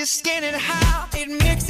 your skin and how it mixes.